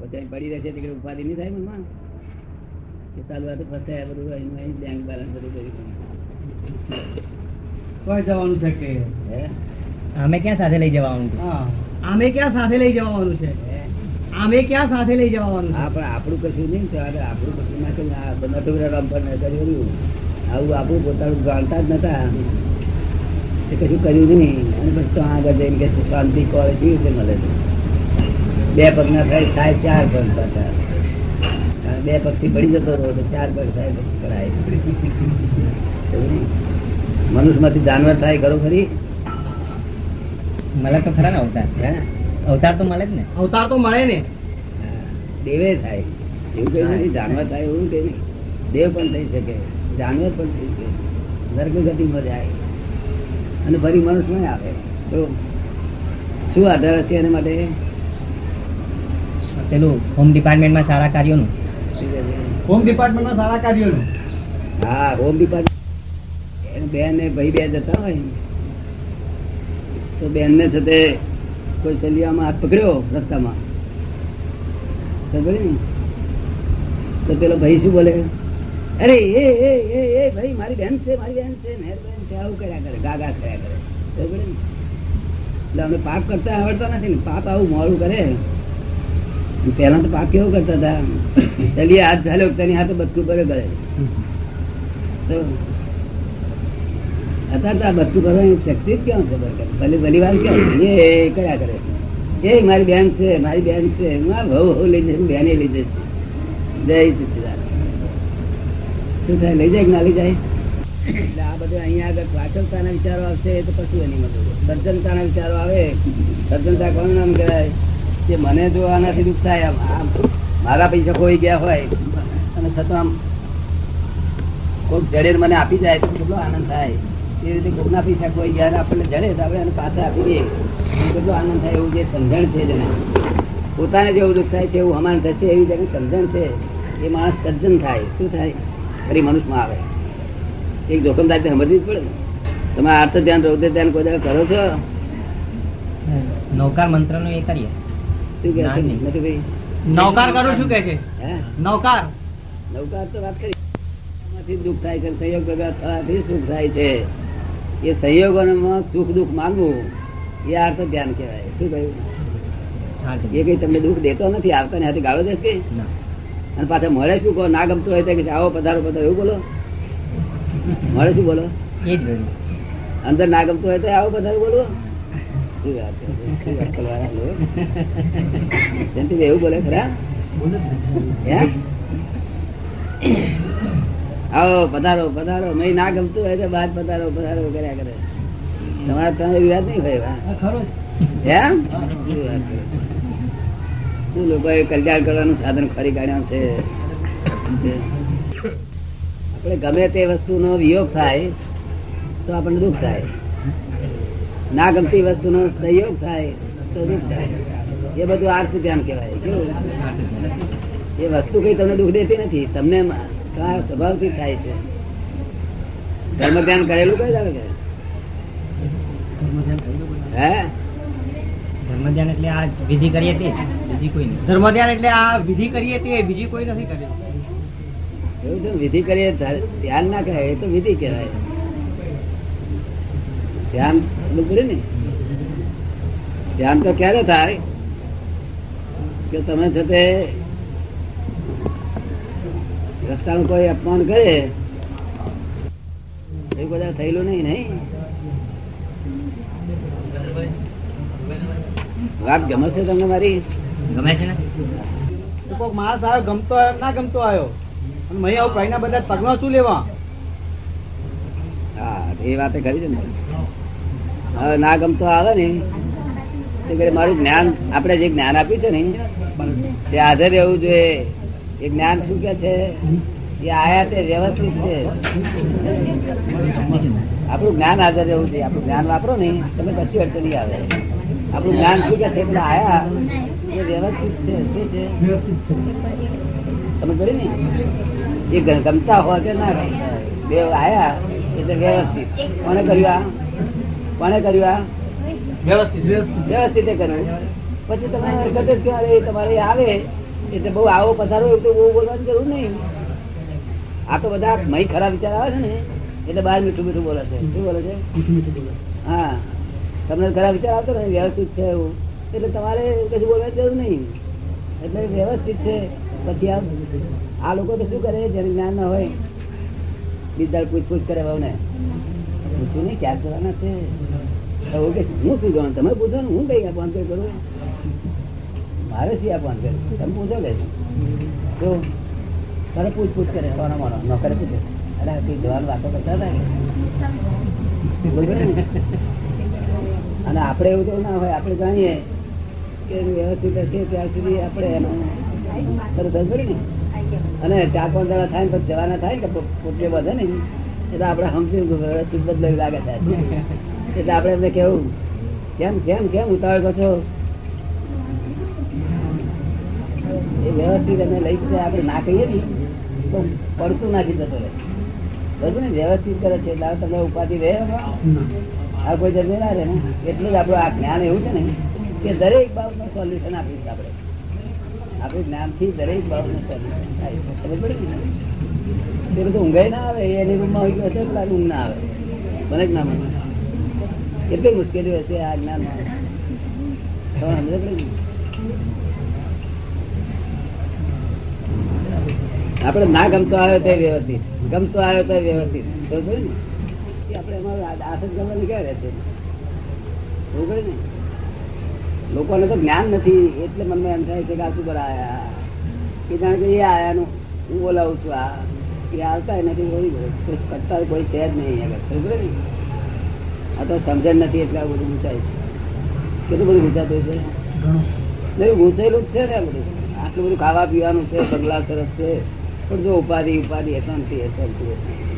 પછી પડી રહેશે એટલે ઉપાધિ નહીં થાય મનમાં. કે ચાલુ તો ફસાયા બધું અહીં અહીં બેંક બેલેન્સ બધું કર્યું કોઈ જવાનું છે કે? અમે ક્યાં સાથે લઈ જવાનું છે? અમે ક્યાં સાથે લઈ જવાનું છે? અમે આમે ક્યાં સાથે લઈ જવાનું હા પણ આપણું કશું નહીં ત્યારે આપણું કશું ના કર્યું આ બધા ટુકડા રામ પર નજર કર્યું આવું આપણું પોતાનું જાણતા જ નતા. એ કશું કર્યું નહીં. અને પછી તો આગળ જઈને કે શાંતિ કોલેજ કેવી રીતે મળે છે? બે પગના થાય થાય ચાર પગ પાછા. બે બે પગથી પડી જતો રહો તો ચાર પગ થાય પછી કરાય મનુષ્ય મનુષ્યમાંથી જાનવર થાય ખરો ખરી? મળે તો ખરા ને અવતાર. હે? અવતાર તો મળે જ ને. અવતાર તો મળે ને. હા, દેવે થાય. એવું કઈ નથી જાનવર થાય એવું કઈ નહીં. દેવ પણ થઈ શકે જાનવર પણ થઈ શકે. નર્ક ગતિમાં જાય. અને ફરી મનુષ્યમાં આવે. તો શું આધાર હશે એના માટે? પેલું હોમ ડિપાર્ટમેન્ટમાં સારા કાર્યોનું? હોમ ડિપાર્ટમેન્ટમાં સારા કાર્યોનું? હા હોમ ડિપાર્ટમેન્ટ બેન ને ભાઈ બે જતા હોય. તો બેન ને સાથે કોઈ સલિયામાં હાથ પકડ્યો રસ્તામાં? સમજ્યો ને તો પેલો ભાઈ શું બોલે? અરે એ એ એ એ ભાઈ મારી બેન છે મારી બેન છે મેર બેન છે આવું કર્યા કરે ગાગા કર્યા કરે. સમજ્યો ને? એટલે અમને પાપ કરતા આવડતા નથી ને પાપ આવું મોડું કરે. પહેલા તો પાપ કેવું કરતા હતા? ચલીએ હાથ ચાલ્યો તેની હાથે બધું ભરે કરે? અત્યારે તો આ બધું કરવાની શક્તિ જ ક્યાં છે? બરકત ભલે ભલી વાત કેમ? એ કયા કરે. એ મારી બેન છે, મારી બેન છે. હું આ ભવ વહુ લઈ જઈશ બેને લઈ જઈશ. જય સચિદાન શું થાય? લઈ જાય ના લઈ જાય? એટલે આ બધું અહીંયા આગળ પાછળતાના વિચારો આવશે તો કશું એની મદદ. સજ્જનતાના વિચારો આવે. સજ્જનતા કોણ નામ કહેવાય? કે મને જો આનાથી દુઃખ થાય, આમ મારા પૈસા ખોઈ ગયા હોય, અને છતાં આમ કોઈક જડે મને આપી જાય તો કેટલો આનંદ થાય. એ રીતે કોકના પૈસા કોઈ ગયા આપણને જડે તો આપણે એને પાછા આપી દઈએ. કેટલો આનંદ થાય એવું જે સમજણ છે જેને. પોતાને જેવું દુઃખ થાય છે, એવું અમાન થશે, એવી જેની સમજણ છે, એ માણસ સજ્જન થાય. શું થાય? ફરી મનુષ્યમાં આવે. એક જોખમદારી સમજવી જ પડે. તમે આર્થ ધ્યાન, રૌદ્ર ધ્યાન કોઈ કરો છો? નૌકાર મંત્રનો એ કરીએ. શું ના, છે. નૌકાર કરું શું કે છે? નૌકાર? નૌકાર તો વાત કરી. દુઃખ થાય છે સંયોગ થવાથી સુખ થાય છે. એ સંયોગોમાં સુખ દુઃખ માંગવું એ અર્થ ધ્યાન કહેવાય. શું કહ્યું. એ કઈ તમને દુઃખ દેતો નથી આવતા ને હાથે ગાળો દેશ કઈ અને પાછા મળે શું? કહો ના ગમતું હોય તો કે આવો પધારો પધારો એવું બોલો? મળે શું બોલો. અંદર ના ગમતું હોય તો આવો પધારો બોલો? શું વાત શું વાત કરવાના લોકો? જયંતિભાઈ એવું બોલે ખરા? આવો પધારો પધારો. મેં ના ગમતું હોય તો બાદ પધારો પધારો કર્યા કરે. તમારા તમે વિવાદ નહીં હોય? એમ શું વાત કરે? શું લોકોએ કલ્યાણ કરવાનું સાધન ખરી કાઢ્યા છે? આપણે ગમે તે વસ્તુનો વિયોગ થાય તો આપણને દુઃખ થાય. ના ગમતી વસ્તુનો સહયોગ થાય તો દુઃખ થાય. એ બધું આર્થ ધ્યાન કહેવાય. કેવું? એ વસ્તુ કઈ તમને દુઃખ દેતી નથી. તમને તમારા સ્વભાવથી થાય છે. ધર્મ ધ્યાન કરેલું કઈ દાડે કે હે? ધર્મ ધ્યાન એટલે આ વિધિ કરીએ તે છે બીજી કોઈ નહીં. ધર્મ ધ્યાન એટલે આ વિધિ કરીએ તે બીજી કોઈ નથી કર્યું એવું છે વિધિ કરીએ ધ્યાન ના કહેવાય એ તો વિધિ કહેવાય. ધ્યાન સમજ ને. ધ્યાન તો ક્યારે થાય? કે તમે છે તે રસ્તામાં કોઈ અપમાન કરે? એવું બધા થયેલું નહીં નહીં? વાત ગમે છે તમને મારી? ગમે છે ને? તો કોઈક માણસ આવ્યો ગમતો આવ્યો ના ગમતો આવ્યો. અને મહી આવું ભાઈના બધા પગમાં શું લેવા? હા એ વાતે કરી છે ને. હવે ના ગમતો આવે ને મારું જ્ઞાન, આપણે જે જ્ઞાન આપ્યું છે ને, તે હાજર રહેવું જોઈએ. એ જ્ઞાન શું કે છે? એ આયા તે વ્યવસ્થિત છે. આપણું જ્ઞાન હાજર રહેવું જોઈએ. આપણું જ્ઞાન વાપરો ને, તમે કશી અડચણ નહીં આવે. આપણું જ્ઞાન શું કે છે? એટલે આયા. એ વ્યવસ્થિત છે. શું છે? તમે કરી ને? એ ગમતા હોય કે ના ગમતા બે આયા, એટલે વ્યવસ્થિત. કોને કર્યું આ? કોણે કર્યું આ? વ્યવસ્થિત. કર્યું. પછી તમે હરકત જ કરો, તમારે આવે. એટલે બહુ આવો પથારો એવું તો બહુ બોલવાની જરૂર નહીં. આ તો બધા મહી ખરાબ વિચાર આવે છે ને. એટલે બહાર મીઠું મીઠું બોલે છે. શું બોલે છે? હા. તમને ખરાબ વિચાર આવતો ને વ્યવસ્થિત છે એવું. એટલે તમારે કશું બોલવાની જરૂર નહીં. એટલે વ્યવસ્થિત છે. પછી આ આ લોકો તો શું કરે? જેને જ્ઞાન ના હોય બીજા પૂછપૂછ કરે બહુને પૂછ્યું નહીં, ક્યાં જવાના છે? ઓકે કે હું શું જવાનું? તમે પૂછો ને, હું કઈ કઈ કરું? મારે શી આપવાનું કરું તમે પૂછો કે તો તારે પૂછ કરે, સોના મોનો, નોકરે પૂછે. અરે કઈ જવાનું વાતો કરતા હતા? અને આપણે એવું તો ના હોય, આપણે જાણીએ કે વ્યવસ્થિત હશે ત્યાં સુધી આપણે એનું તરત જ ને? અને ચાર પાંચ દાડા થાય ને જવાના થાય ને કે પો- પોતે વધે ને. એટલે આપણે સમજી વ્યવસ્થિત બદલાવી લાગે થાય એટલે આપણે એમને કેવું? કેમ કેમ કેમ ઉતાવળ છો? એ વ્યવસ્થિત અમે લઈ જાય આપણે ના કહીએ ને, તો પડતું નાખી જતો રહે. બધું ને વ્યવસ્થિત કરે છે, એટલે તમે ઉપાધિ રહે આ કોઈ જમે ના રહે ને. એટલું જ આપણું આ જ્ઞાન એવું છે ને, કે દરેક બાબતનું સોલ્યુશન આપીશ આપણે. આપણું જ્ઞાનથી દરેક બાબતનું ખબર પડી તે બધું ઊંઘાઈ ના આવે એની રૂમમાં હોય ગયો છે ઊંઘ ના આવે. મને જ ના મને. કેટલી મુશ્કેલીઓ હશે આ જ્ઞાનમાં. સમજ પડી? આપણે ના ગમતો આવ્યો તે વ્યવસ્થિત. ગમતો આવ્યો તો વ્યવસ્થિત. ખબર ને? આપણે એમાં આ- હાથ જ ગમવાની ક્યાં રહે છે? પડી ને લોકોને તો જ્ઞાન નથી એટલે મનમાં એમ થાય છે કે આ શું કરવા આયા કે જાણે કે એ આયાનું હું બોલાવું છું આ. એ આવતા નથી કોઈ કોઈ કરતા કોઈ છે જ નહીં આગળ પડી ને? આ તો સમજણ નથી એટલે આ બધું ગુંચાય છે કેટલું બધું ગુંચાતું છે નહીં ગુંચાયેલું જ છે ને આ બધું. આટલું બધું ખાવા પીવાનું છે બંગલા સરસ છે. પણ જો ઉપાધિ ઉપાધિ અશાંતિ અશાંતિ અશાંતિ.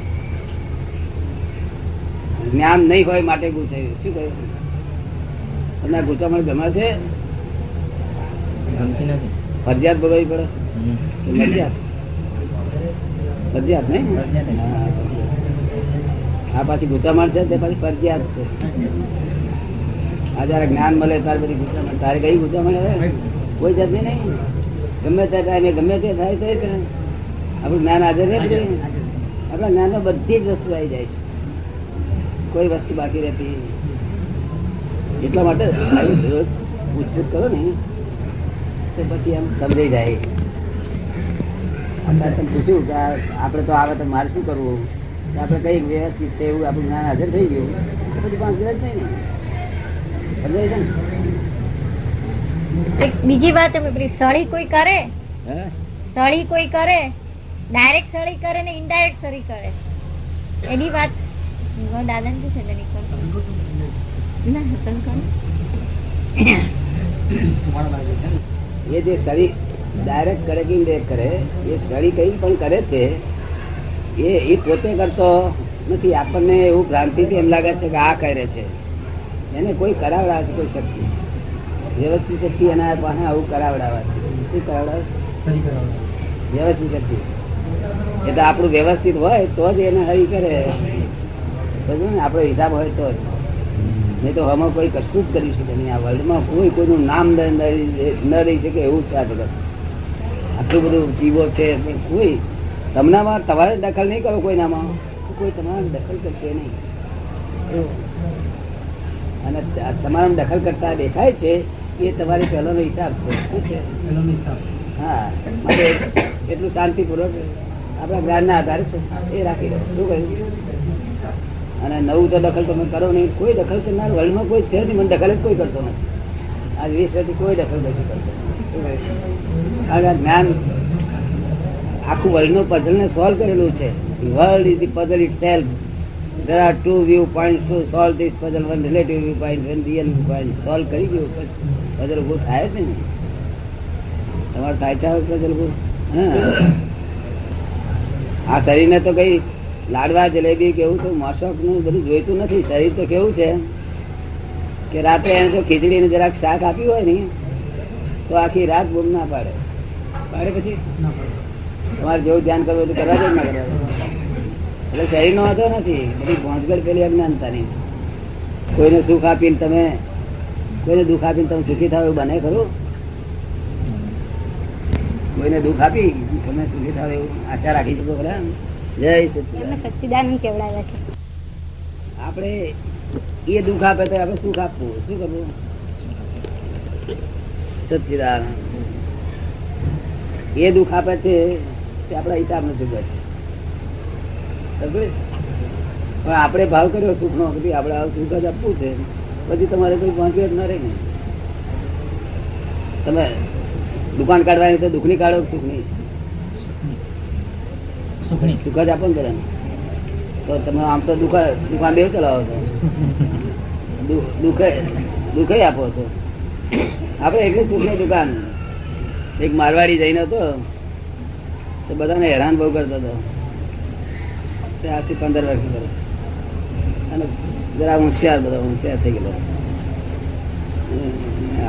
જ્ઞાન નહીં હોય માટે ગુંચાયું. શું કહ્યું? તમને આ ગુંચામણ ગમે છે. ફરજિયાત ભોગવવી પડે. ફરજિયાત. ફરજિયાત નહીં? આ પાછી ગુંચામણ છે તે પાછી ફરજિયાત છે. આ જયારે જ્ઞાન મળે ત્યારે બધી ગુંચામણ તારે કઈ ગુંચામણ કોઈ જાતની નહીં. ગમે તે ટાઈમે ગમે તે થાય તે કરે. આપણું જ્ઞાન હાજર રહે છે આપણા જ્ઞાનમાં બધી જ વસ્તુ આવી જાય છે. કોઈ વસ્તુ બાકી રહેતી એટલા માટે પૂછપૂછ કરો ને. તો પછી એમ સમજાઈ જાય. અત્યારે તમે પૂછ્યું કે આપણે તો આવે તો મારે શું કરવું? કે આપણે કઈ વ્યવસ્થિત છે એવું આપણું જ્ઞાન હાજર થઈ ગયું. તો પછી પાંચ દિવસ નહીં ને સમજાય છે ને? એક બીજી વાત એમ પેલી સળી કોઈ કરે? હે? સળી કોઈ કરે? ડાયરેક્ટ સળી કરે ને ઇનડાયરેક્ટ સળી કરે? એની વાત દાદા ને પૂછે એ જે સળી ડાયરેક્ટ કરે કે ઇનડાયરેક્ટ કરે એ સળી કઈ પણ કરે છે એ એ પોતે કરતો નથી. આપણને એવું ભ્રાંતિથી એમ લાગે છે કે આ કરે છે. એને કોઈ કરાવડાવે છે કોઈ શક્તિ? વ્યવસ્થિત શક્તિ એના પાસે આવું કરાવડાવે શું કરાવડાવે? વ્યવસ્થિત શક્તિ. એટલે આપણું વ્યવસ્થિત હોય તો જ એને હરી કરે. આપણો હિસાબ હોય તો જ. નહીં તો આમાં કોઈ કશું જ કરી શકે નહીં. આ વર્લ્ડમાં કોઈ કોઈનું નામ ન રહી શકે એવું છે આ જગત. આટલું બધું જીવો છે પણ કોઈ તમનામાં તમારે દખલ નહીં કરો કોઈનામાં કોઈ તમારે દખલ કરશે નહીં. અને તમારા દખલ કરતા દેખાય છે એ તમારી પહેલાનો હિસાબ છે. શું છે? હા. માટે એટલું શાંતિપૂર્વક આપણા જ્ઞાનના આધારે એ રાખી દો શું કહ્યું? અને નવું તો દખલ તમે કરો નહીં. કોઈ દખલ કરનાર વર્લ્ડમાં કોઈ છે નહીં. મને દખલ જ કોઈ કરતો નથી. આજ વીસ વર્ષથી કોઈ દખલ નથી કરતો? કારણ આ જ્ઞાન આખું વર્લ્ડનું પઝલને સોલ્વ કરેલું છે. World is the puzzle itself there are two view point to solve this puzzle one relative view point one real view point solve કરી ગયું. બસ. પઝલ ઊભું થાય જ ને તમારે થાય છે પઝલ ઊભું હા. આ શરીરને તો કઈ લાડવા જલેબી કેવું તો મોસકનું બધું જોઈતું નથી. શરીર તો કેવું છે કે રાતે એને જો ખીચડી ને જરાક શાક આપ્યું હોય ને તો આખી રાત બૂમ ના પાડે. પાડે પછી? તમારે જેવું ધ્યાન કરવું તો કરવા જ ના કરવા એટલે શરીર નો વાંધો નથી. બધી ભોંજગર પેલી અજ્ઞાનતાની છે. કોઈને સુખ આપીને તમે કોઈને દુઃખ આપીને તમે સુખી થાવ એવું બને ખરું? કોઈને દુઃખ આપી તમે સુખી થાવ એવું આશા રાખી શકો ખરા? જય સચિદાનંદ કેવડાવ્યા છે? આપણે એ દુઃખ આપે તો આપણે સુખ આપવું. શું કરવું? સચિદાનંદ. એ દુઃખ આપે છે તે આપણા હિસાબ નો ચૂકવે છે પણ આપણે ભાવ કર્યો સુખ નો કે આપણે આ સુખ જ આપવું છે. પછી તમારે કોઈ પહોંચ્યો જ ન રહે ને. તમે દુકાન કાઢવાની તો દુઃખની કાઢો સુખ સુખની? સુખ જ આપો ને બધાને. તો તમે આમ તો દુઃખ દુકાન દેવ ચલાવો છો. દુઃખે દુઃખે આપો છો. આપણે એટલે સુખની દુકાન. એક મારવાડી જઈને હતો. તો બધાને હેરાન બહુ કરતો હતો. આજથી પંદર વર્ષ કરો અને જરા હોશિયાર બધો, હોશિયાર થઈ ગયેલો.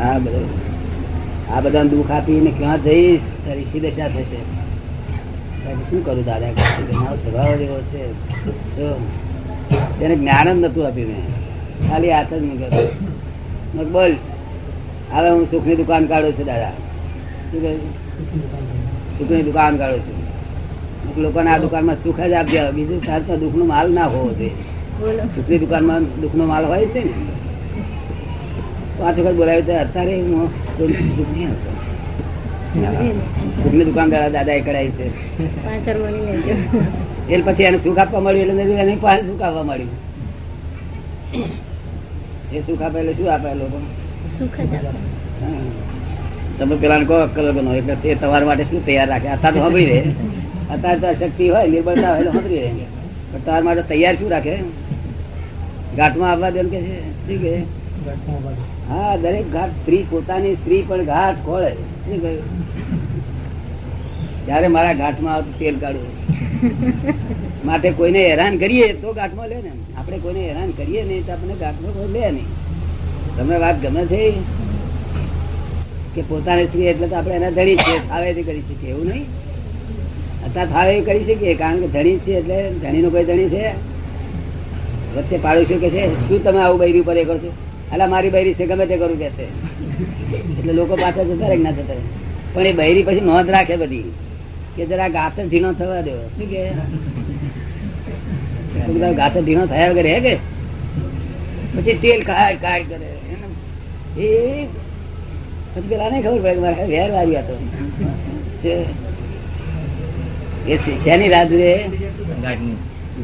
આ બધો આ બધાને દુઃખ આપીને ક્યાં જઈશ? તારી સીધે શા થશે? શું કરું દાદા? મારો સ્વભાવ એવો છે. જો તેને જ્ઞાન જ નહોતું આપ્યું મેં. ખાલી હાથ જ મૂક્યો બોલ હવે હું સુખની દુકાન કાઢું છું દાદા. શું કહે સુખની દુકાન કાઢું છું. લોકોને આ દુકાનમાં સુખ જ આપજો બીજું તાર તો દુઃખનો માલ ના હોવો જોઈએ. સુખની દુકાનમાં દુઃખનો માલ હોય છે ને પાંચ વખત બોલાવ્યું તો અત્યારે હું દુઃખ નહીં આવતો સુખની દુકાન દાદા એ કઢાઈ છે. એટલે પછી એને સુખ આપવા મળ્યું એટલે એને પાસે સુખ આપવા મળ્યું. એ સુખ આપે એટલે શું આપે લોકો સુખ જ. તમે પેલા કહો અક્કલ હોય એટલે તે તમારા માટે શું તૈયાર રાખે? અત્યારે તો સાંભળી રહે અત્યારે તો શક્તિ હોય નિર્બળતા હોય એટલે સાંભળી રહે પણ તમારા માટે તૈયાર શું રાખે? ઘાટમાં આવવા દે કે છે? શું કે? હા દરેક ઘાટ સ્ત્રી પોતાની સ્ત્રી પણ ઘાટ ખોળે. શું કહ્યું ત્યારે મારા ઘાટમાં આવતું તેલ કાઢું માટે કોઈને હેરાન કરીએ તો ઘાટમાં લે ને આપણે કોઈને હેરાન કરીએ નહીં તો આપણે ઘાટમાં કોઈ લે નહીં. તમને વાત ગમે છે? કે પોતાની સ્ત્રી એટલે તો આપણે એના ધણી છે ફાવે તે કરી શકીએ, એવું નહીં? અત્યારે ફાવે કરી શકીએ, કારણ કે ધણી છે એટલે ધણીનો કોઈ ધણી છે. વચ્ચે પાડોશીઓ કે છે, શું તમે આવું બૈરી ઉપર એ કરો છો? અલા મારી બૈરી છે, ગમે તે કરું કે છે એટલે લોકો પાછા જતા રહે ના જતા રહે. પણ એ બૈરી પછી નોંધ રાખે બધી કે જરા ગાતર ઝીણો થવા દો. શું કે? ગાતર ઢીનો થયા વગર હે કે? પછી તેલ કાઢ કાઢ કરે એ પછી પેલા નહીં ખબર પડે કે મારે વેર વાર્યું હતો એ શેની રાહ જુએ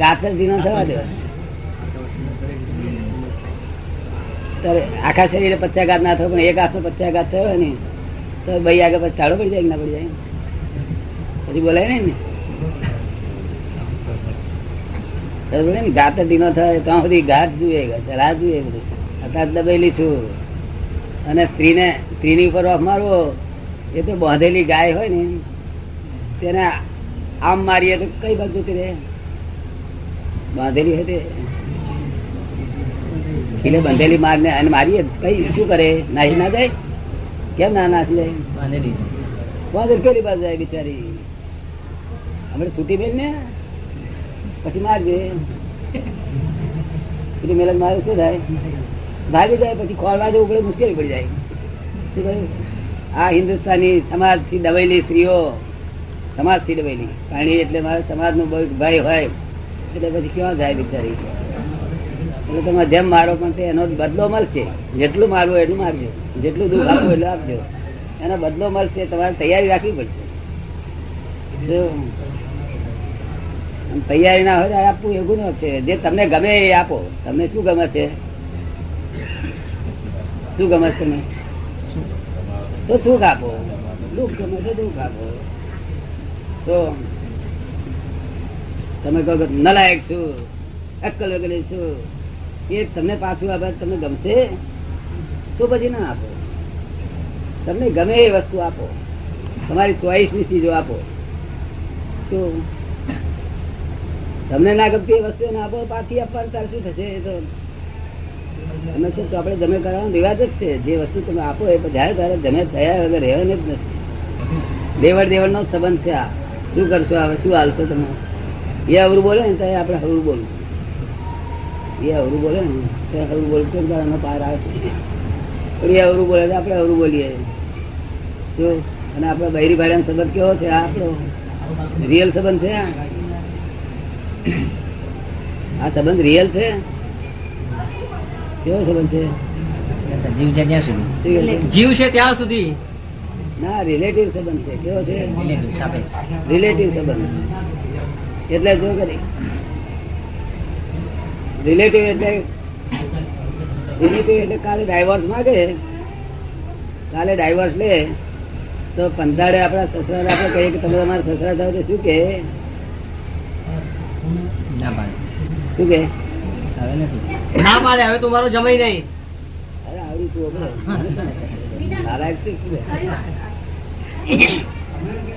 ગાતર ઢીનો થવા દો. તારે આખા શરીરે પચાઘાત ના થયો, પણ એક હાથનો પચાઘાત થયો ને, તો ભાઈ આગળ પછી ટાળો પડી જાય કે ના પડી જાય? પછી બોલાય ને? બોલે ને ગાતર ઢીનો થાય ત્યાં સુધી ઘાટ જુએ, રાહ જુએ બધું. અત્યારે દબાયેલી છું. અને સ્ત્રીને, સ્ત્રીની ઉપર ઓફ મારવો, એ તો બાંધેલી ગાય હોય ને, તેને આમ મારીએ તો કઈ બાજુ જતી રહે? બાંધેલી હોય તે. ખીલે બંધેલી મારને અને મારીએ. કઈ શું કરે? નાહી ના જાય? કેમ ના નાસી જાય? બાંધેલી છે. બાંધેલ પેલી બાજુ જાય બિચારી. આપણે છૂટી મેલ ને? પછી મારજે. છૂટી મેલ મારે શું થાય? ભાગી જાય પછી ખોળવા જવું પડે મુશ્કેલી પડી જાય. શું કહ્યું? આ હિન્દુસ્તાની સમાજથી દબાયેલી સ્ત્રીઓ સમાજથી દબાયેલી. પાણી એટલે મારા સમાજનો ભય હોય. એટલે પછી ક્યાં જાય બિચારી? એટલે તમે જેમ મારો પણ તે એનો બદલો મળશે. જેટલું મારવું એટલું મારજો. જેટલું દુઃખ આપવું એટલું આપજો. એનો બદલો મળશે, તમારે તૈયારી રાખવી પડશે? તૈયારી ના હોય આપવું એ ગુનો છે. જે તમને ગમે એ આપો. તમને શું ગમે છે? શું ગમે છે તમે તો સુખ આપો. દુઃખ ગમે તો દુઃખ આપો. તો તમે કહો નલાયક છું, અક્કલ વગેરે છું. એ તમને પાછું આપે, તમને ગમશે? તો પછી ના આપો. તમને ગમે એ વસ્તુ આપો. તમારી ચોઈસની ચીજો આપો. શું? તમને ના ગમતી એ વસ્તુ એને આપો, પાછી આપવાનું તાર શું થશે? એ તો તમે શું આપણે જમે કરવાનો રિવાજ જ છે. જે વસ્તુ તમે આપો એ જ્યારે ત્યારે જમે થયા વગર રહેવાની જ નથી. દેવડ દેવડનો સંબંધ છે આ. શું કરશો હવે? શું હાલશો તમે? એ અવરું બોલે ને, તો આપણે હવરું બોલવું એ અવરું બોલે ને તો હવરું બોલતું એનો પાર આવે છે. પણ એ અવરું બોલે તો આપણે અવરું બોલીએ. જો અને આપણે બૈરી ભાઈનો સંબંધ કેવો છે? આ આપણો રિયલ સંબંધ છે? આ સંબંધ રિયલ છે? કેવો સંબંધ છે? જીવ છે ત્યાં સુધી? જીવ છે ત્યાં સુધી. ના રિલેટિવ સંબંધ છે. કેવો છે? રિલેટિવ સંબંધ. એટલે જો કરી રિલેટિવ એટલે રિલેટિવ એટલે કાલે ડાયવર્સ માંગે કાલે ડાયવર્સ લે. તો પંદાડે આપણા સસરા આપણે કહીએ કે તમે તમારા સસરા થાવ તો શું કે? ના પાડે. શું કે? હવે નથી. ના પાડે હવે તું મારો જમાઈ નહીં. અરે આવડી તું નારાયક છે?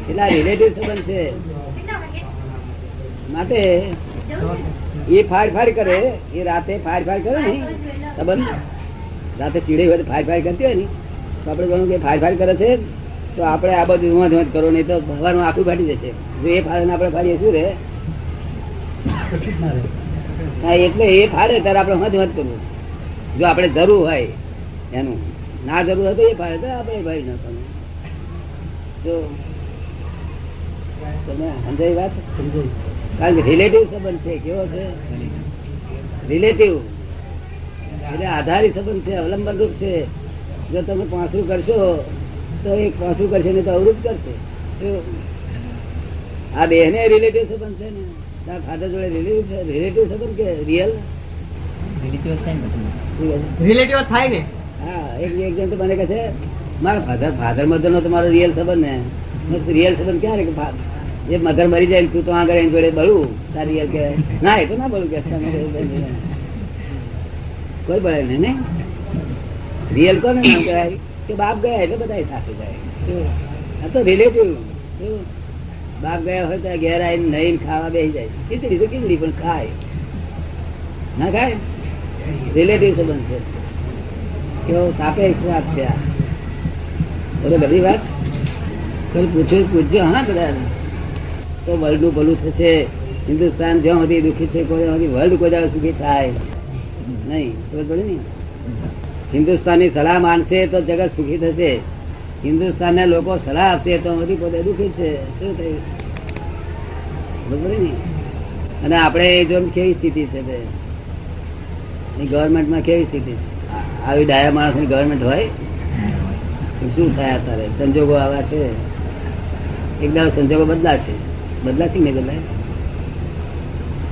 એટલે રિલેટિવ સંબંધ છે. માટે એ ફાર ફાર કરે, એ રાતે ફાર ફાર કરે ને ખબર રાતે ચીડે હોય ફાર ફાડ કરતી હોય ને. તો આપણે ગણું કે ફાર ફાર કરે છે, તો આપણે આ બધું ધુઆ ધુઆ કરો, નહીં તો ભગવાન આખું ફાટી જશે. જો એ ને આપણે ફાડીએ, શું રે હા, એટલે એ ફાડે, ત્યારે આપણે હદ હદ કરવું. જો આપણે જરૂર હોય એનું. ના જરૂર હોય તો એ ફાડે, તો આપણે એ ફાડી નાખવાનું. જો. તમે સમજાય વાત? કારણ કે રિલેટિવ સંબંધ છે કેવો છે? રિલેટિવ એટલે આધારિત સંબંધ છે અવલંબન રૂપ છે. જો તમે પાસું કરશો તો એ પાસું કરશે ને તો અવરું જ કરશે. આ દેહ ને રિલેટિવ સંબંધ છે ને? તાર ફાધર જોડે રિલેટિવ છે રિલેટિવ સંબંધ કે રિયલ રિલેટિવ થાય ને રિલેટિવ થાય ને? હા એક એક જણ તો મને કહે છે મારા ફાધર ફાધર મધર નો તમારો રિયલ સંબંધ ને? રિયલ સંબંધ ક્યારે કે ફા- એ મગર મરી જાય તું તો આગળ એની જોડે બળું. તારી કે ના એ તો ના બળું કે કોઈ બળે નહીં. ને રિયલ કોને નામ કહેવાય? કે બાપ ગયા એટલે બધા સાથે જાય. આ તો રિલેટિવ બાપ ગયા હોય તો ઘેર આવીને નહીં ખાવા બેસી જાય. ખીચડી તો ખીચડી પણ ખાય. ના ખાય? રિલેટિવ સંબંધ છે. કેવો સાપેક્ષ વાત છે આ. બધી વાત? કોઈ પૂછ્યું? પૂછજો હા કદાચ. તો વર્લ્ડનું ભલું થશે. હિન્દુસ્તાન જ્યાં સુધી દુઃખી છે, કોઈ સુધી વર્લ્ડ કોઈ દાડો સુખી થાય. નહીં, સમજ પડે ને? હિન્દુસ્તાનની સલાહ માનશે તો જગત સુખી થશે. હિન્દુસ્તાનના લોકો સલાહ આપશે તો હજી પોતે દુઃખી છે. શું થયું? સમજ પડી ને? અને આપણે જો કેવી સ્થિતિ છે તે? ગવર્મેન્ટમાં કેવી સ્થિતિ છે? આવી ડાયા માણસની ગવર્મેન્ટ હોય? શું થાય અત્યારે? સંજોગો આવા છે? એકદમ સંજોગો સંજોગો બદલાશે. બદલાશે નહીં બદલાય?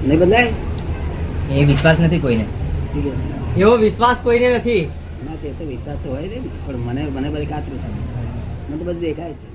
નહીં બદલાય? એ વિશ્વાસ નથી કોઈને. એવો વિશ્વાસ કોઈને નથી. ના તે તો વિશ્વાસ તો હોય ને પણ મને મને બધી કાતરું છે. મને તો બધું દેખાય છે.